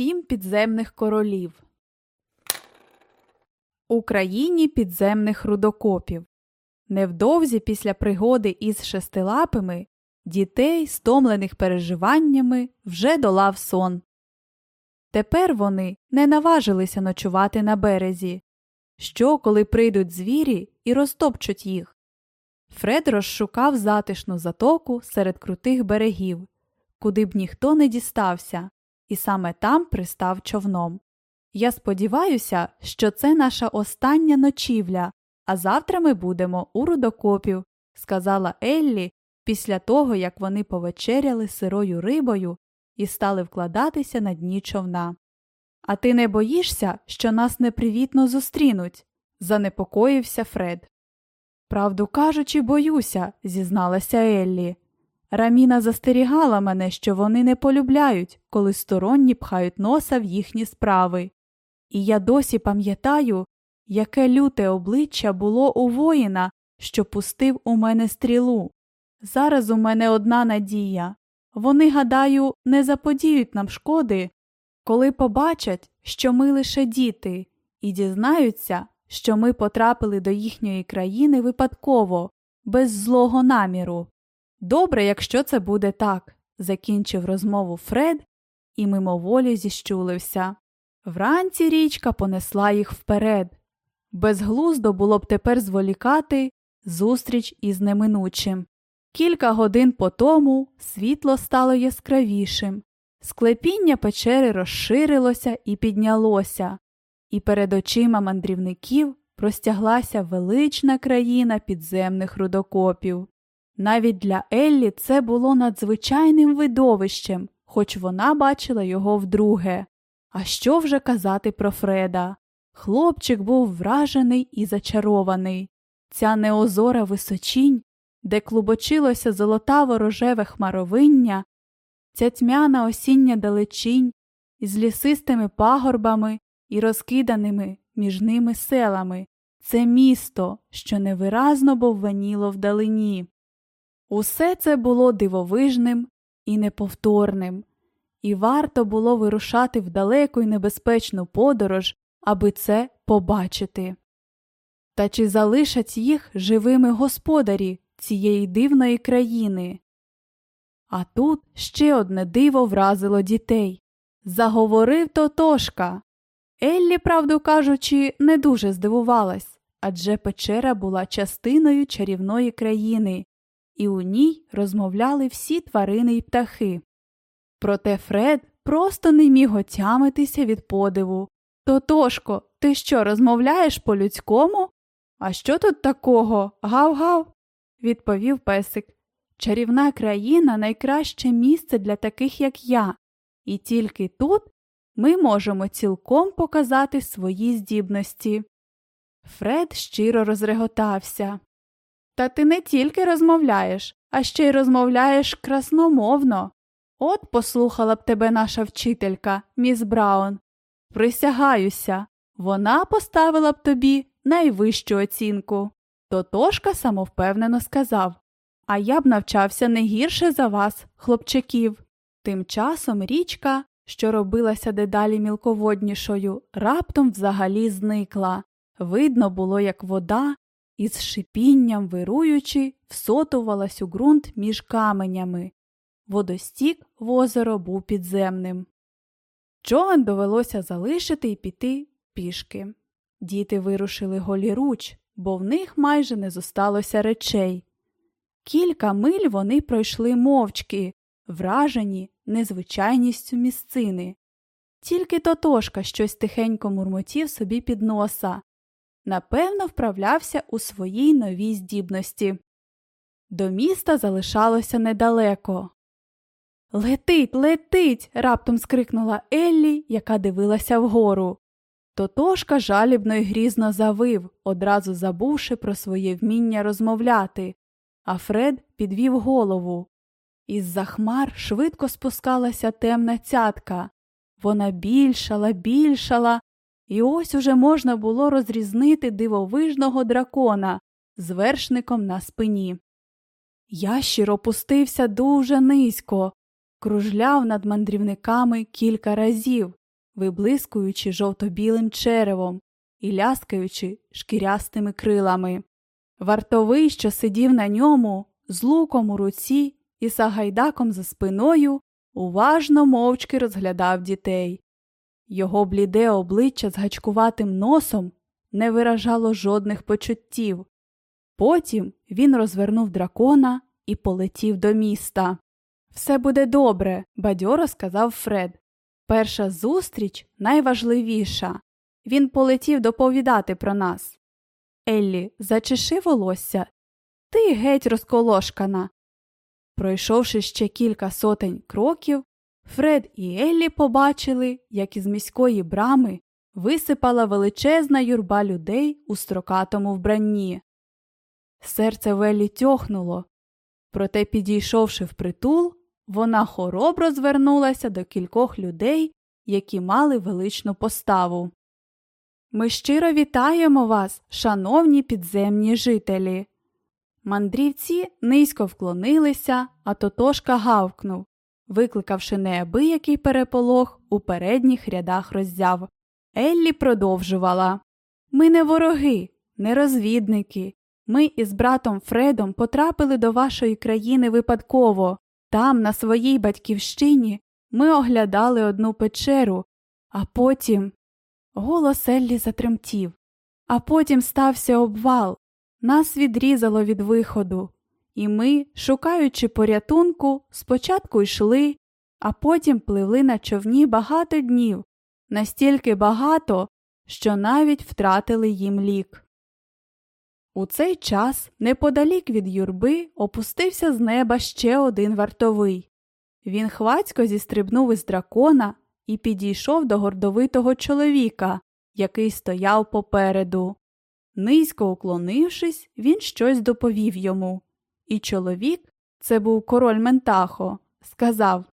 Сім підземних королів. Україні підземних рудокопів. Невдовзі після пригоди із шестилапими дітей, стомлених переживаннями, вже долав сон. Тепер вони не наважилися ночувати на березі. Що, коли прийдуть звірі і розтопчуть їх? Фред розшукав затишну затоку серед крутих берегів, куди б ніхто не дістався, і саме там пристав човном. Я сподіваюся, що це наша остання ночівля, а завтра ми будемо у рудокопів, сказала Еллі після того, як вони повечеряли сирою рибою і стали вкладатися на дні човна. А ти не боїшся, що нас непривітно зустрінуть? занепокоївся Фред. Правду кажучи, боюся, зізналася Еллі. Раміна застерігала мене, що вони не полюбляють, коли сторонні пхають носа в їхні справи. І я досі пам'ятаю, яке люте обличчя було у воїна, що пустив у мене стрілу. Зараз у мене одна надія. Вони, гадаю, не заподіють нам шкоди, коли побачать, що ми лише діти, і дізнаються, що ми потрапили до їхньої країни випадково, без злого наміру. Добре, якщо це буде так, закінчив розмову Фред і мимоволі зіщулився. Вранці річка понесла їх вперед. Безглуздо було б тепер зволікати зустріч із неминучим. Кілька годин по тому світло стало яскравішим, склепіння печери розширилося і піднялося, і перед очима мандрівників простяглася велична країна підземних рудокопів. Навіть для Еллі це було надзвичайним видовищем, хоч вона бачила його вдруге. А що вже казати про Фреда? Хлопчик був вражений і зачарований. Ця неозора височінь, де клубочилося золотаво рожеве хмаровиння, ця тьмяна осіння далечінь із лісистими пагорбами і розкиданими між ними селами, це місто, що невиразно бовваніло вдалині. Усе це було дивовижним і неповторним, і варто було вирушати в далеку й небезпечну подорож, аби це побачити. Та чи залишать їх живими господарі цієї дивної країни? А тут ще одне диво вразило дітей. Заговорив Тотошка. Еллі, правду кажучи, не дуже здивувалась адже печера була частиною чарівної країни, і у ній розмовляли всі тварини й птахи. Проте Фред просто не міг отямитися від подиву. Тотошко, ти що, розмовляєш по людському? А що тут такого? Гав-гав? відповів песик. Чарівна країна найкраще місце для таких, як я, і тільки тут ми можемо цілком показати свої здібності. Фред щиро розреготався. Та ти не тільки розмовляєш, а ще й розмовляєш красномовно. От послухала б тебе наша вчителька, міс Браун. Присягаюся, вона поставила б тобі найвищу оцінку. Тотошка самовпевнено сказав А я б навчався не гірше за вас, хлопчаків. Тим часом річка, що робилася дедалі мілководнішою, раптом взагалі зникла. Видно було, як вода, із шипінням вируючи, всотувалась у ґрунт між каменями. Водостік в озеро був підземним. Човен довелося залишити і піти пішки. Діти вирушили голіруч, бо в них майже не зосталося речей. Кілька миль вони пройшли мовчки, вражені незвичайністю місцини. Тільки Тотошка щось тихенько мурмотів собі під носа. Напевно, вправлявся у своїй новій здібності. До міста залишалося недалеко. Летить, летить. раптом скрикнула Еллі, яка дивилася вгору. Тотошка жалібно й грізно завив, одразу забувши про своє вміння розмовляти, а Фред підвів голову. Із за хмар швидко спускалася темна цятка. Вона більшала, більшала, і ось уже можна було розрізнити дивовижного дракона з вершником на спині. Ящір опустився дуже низько, кружляв над мандрівниками кілька разів, виблискуючи жовто-білим черевом і ляскаючи шкірястими крилами. Вартовий, що сидів на ньому, з луком у руці і сагайдаком за спиною, уважно мовчки розглядав дітей. Його бліде обличчя з гачкуватим носом не виражало жодних почуттів. Потім він розвернув дракона і полетів до міста. Все буде добре, бадьоро сказав Фред. Перша зустріч найважливіша. Він полетів доповідати про нас. Еллі, зачеши волосся. Ти геть розколошкана. Пройшовши ще кілька сотень кроків, Фред і Еллі побачили, як із міської брами висипала величезна юрба людей у строкатому вбранні. Серце Веллі тьохнуло, проте, підійшовши впритул, вона хоробро звернулася до кількох людей, які мали величну поставу. Ми щиро вітаємо вас, шановні підземні жителі. Мандрівці низько вклонилися, а Тотошка гавкнув, викликавши неабиякий переполох у передніх рядах роззяв. Еллі продовжувала Ми не вороги, не розвідники. Ми із братом Фредом потрапили до вашої країни випадково. Там, на своїй батьківщині, ми оглядали одну печеру, а потім. Голос Еллі затремтів. А потім стався обвал. Нас відрізало від виходу, і ми, шукаючи порятунку, спочатку йшли, а потім пливли на човні багато днів, настільки багато, що навіть втратили їм лік. У цей час неподалік від юрби опустився з неба ще один вартовий. Він хвацько зістрибнув із дракона і підійшов до гордовитого чоловіка, який стояв попереду. Низько уклонившись, він щось доповів йому. І чоловік, це був король Ментахо, сказав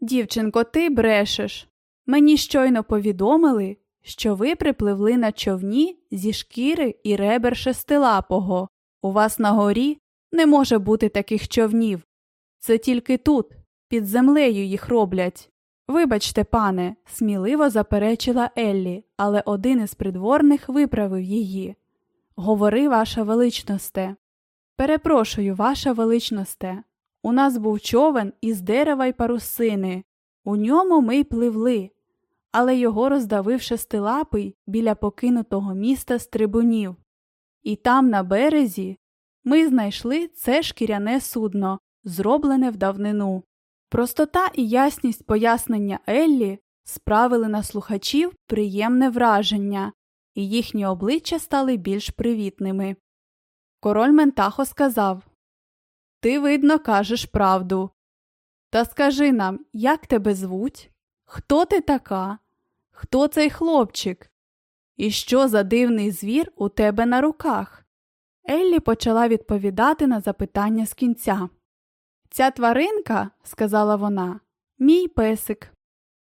Дівчинко, ти брешеш. Мені щойно повідомили, що ви припливли на човні зі шкіри і ребер шестилапого. У вас на горі не може бути таких човнів. Це тільки тут, під землею їх роблять. Вибачте, пане, сміливо заперечила Еллі, але один із придворних виправив її. Говори, ваша величносте. Перепрошую, ваша величносте. У нас був човен із дерева й парусини. У ньому ми й пливли, але його роздавив шестилапий біля покинутого міста з трибунів. І там, на березі, ми знайшли це шкіряне судно, зроблене в давнину. Простота і ясність пояснення Еллі справили на слухачів приємне враження, і їхні обличчя стали більш привітними. Король Ментахо сказав Ти, видно, кажеш правду. Та скажи нам, як тебе звуть? Хто ти така? Хто цей хлопчик? І що за дивний звір у тебе на руках? Еллі почала відповідати на запитання з кінця. Ця тваринка, сказала вона, мій песик.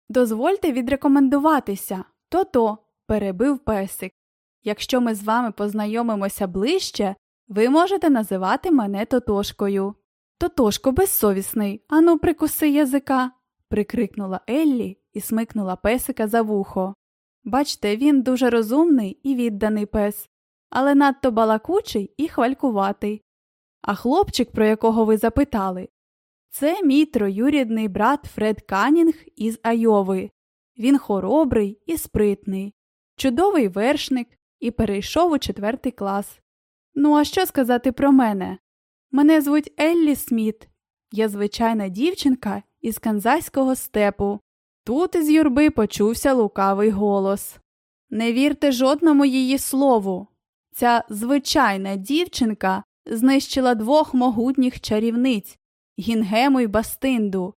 Дозвольте відрекомендуватися, то то, перебив песик. Якщо ми з вами познайомимося ближче, ви можете називати мене Тотошкою. Тотошко безсовісний, ану, прикуси язика, прикрикнула Еллі і смикнула песика за вухо. Бачте, він дуже розумний і відданий пес, але надто балакучий і хвалькуватий. А хлопчик, про якого ви запитали, це мій троюрідний брат Фред Канінг із Айови. Він хоробрий і спритний, чудовий вершник і перейшов у четвертий клас. Ну, а що сказати про мене? Мене звуть Еллі Сміт. Я звичайна дівчинка із канзайського степу. Тут із юрби почувся лукавий голос. Не вірте жодному її слову. Ця звичайна дівчинка знищила двох могутніх чарівниць Гінгему й Бастинду,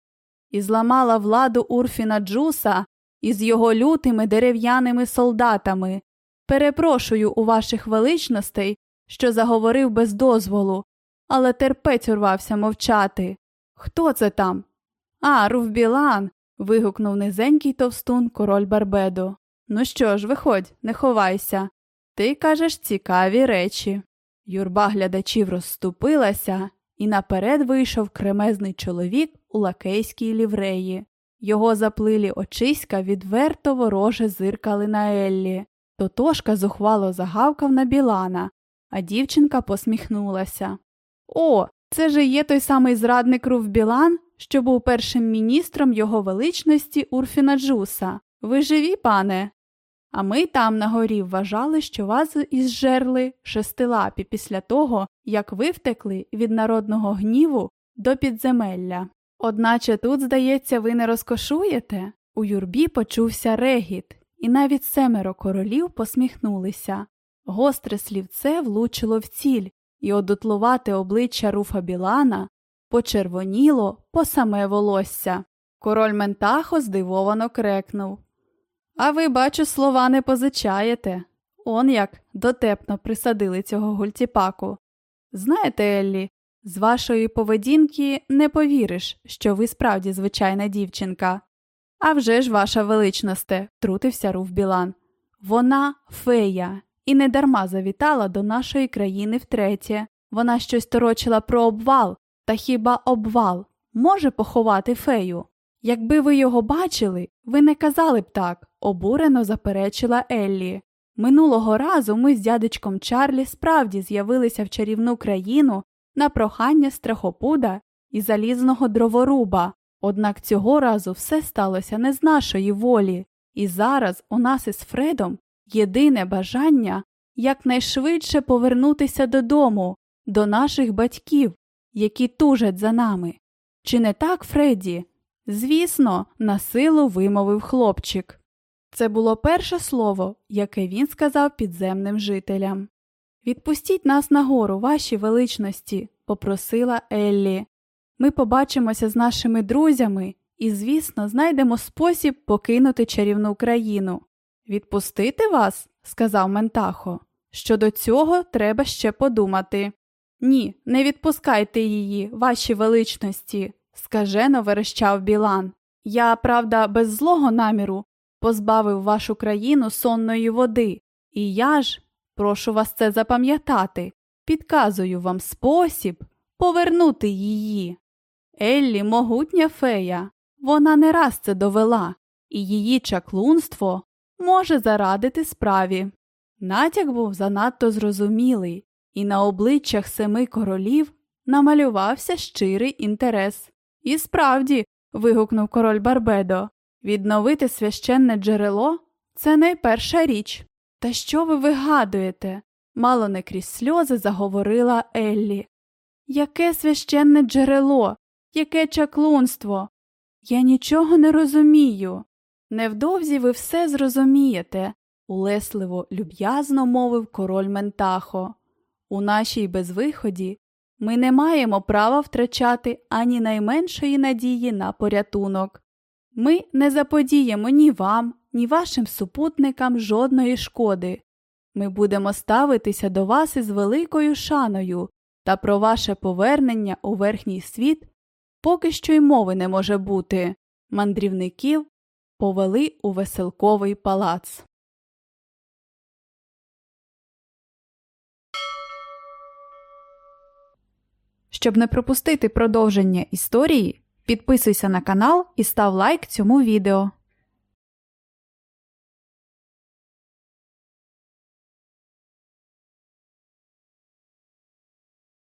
і зламала владу Урфіна Джуса із його лютими дерев'яними солдатами. Перепрошую у ваших величностей, що заговорив без дозволу, але терпець урвався мовчати. Хто це там? А, Руфбілан. вигукнув низенький товстун король Барбедо. Ну що ж, виходь, не ховайся. Ти кажеш цікаві речі. Юрба глядачів розступилася, і наперед вийшов кремезний чоловік у лакейській лівреї. Його заплилі очиська відверто вороже зиркали на Еллі. Тотошка зухвало загавкав на Білана, а дівчинка посміхнулася. О, це же є той самий зрадник Руф Білан, що був першим міністром його величності Урфіна Джуса. Ви живі, пане? А ми там на горі вважали, що вас ізжерли шестилапі після того, як ви втекли від народного гніву до підземелля. Одначе тут, здається, ви не розкошуєте? У юрбі почувся регіт, і навіть семеро королів посміхнулися. Гостре слівце влучило в ціль, і одутлувате обличчя руфа Білана почервоніло по саме волосся. Король Ментахо здивовано крекнув. А ви, бачу, слова не позичаєте. Он як дотепно присадили цього гультіпаку. Знаєте, Еллі, з вашої поведінки не повіриш, що ви справді звичайна дівчинка. «А вже ж, ваша величносте, трутився Руф Білан. Вона фея, і недарма завітала до нашої країни втретє. Вона щось торочила про обвал, та хіба обвал може поховати фею? Якби ви його бачили, ви не казали б так, обурено заперечила Еллі. Минулого разу ми з дядечком Чарлі справді з'явилися в чарівну країну на прохання страхопуда і залізного дроворуба, однак цього разу все сталося не з нашої волі, і зараз у нас із Фредом єдине бажання якнайшвидше повернутися додому, до наших батьків, які тужать за нами. Чи не так, Фредді? Звісно, на силу вимовив хлопчик. Це було перше слово, яке він сказав підземним жителям. Відпустіть нас нагору, ваші величності, попросила Еллі. Ми побачимося з нашими друзями і, звісно, знайдемо спосіб покинути чарівну країну. Відпустити вас, сказав Ментахо. Щодо цього треба ще подумати. Ні, не відпускайте її, ваші величності, скажено верещав Білан. Я, правда, без злого наміру позбавив вашу країну сонної води, і я ж, прошу вас це запам'ятати, підказую вам спосіб повернути її. Еллі могутня фея, вона не раз це довела, і її чаклунство може зарадити справі. Натяк був занадто зрозумілий, і на обличчях семи королів намалювався щирий інтерес. І справді, вигукнув король Барбедо, відновити священне джерело це найперша річ. Та що ви вигадуєте? мало не крізь сльози заговорила Еллі. Яке священне джерело, яке чаклунство? Я нічого не розумію. Невдовзі ви все зрозумієте, улесливо люб'язно мовив король Ментахо. У нашій безвиході ми не маємо права втрачати ані найменшої надії на порятунок. Ми не заподіємо ні вам, ні вашим супутникам жодної шкоди. Ми будемо ставитися до вас із великою шаною, та про ваше повернення у верхній світ поки що й мови не може бути. Мандрівників повели у веселковий палац. Щоб не пропустити продовження історії, підписуйся на канал і став лайк цьому відео.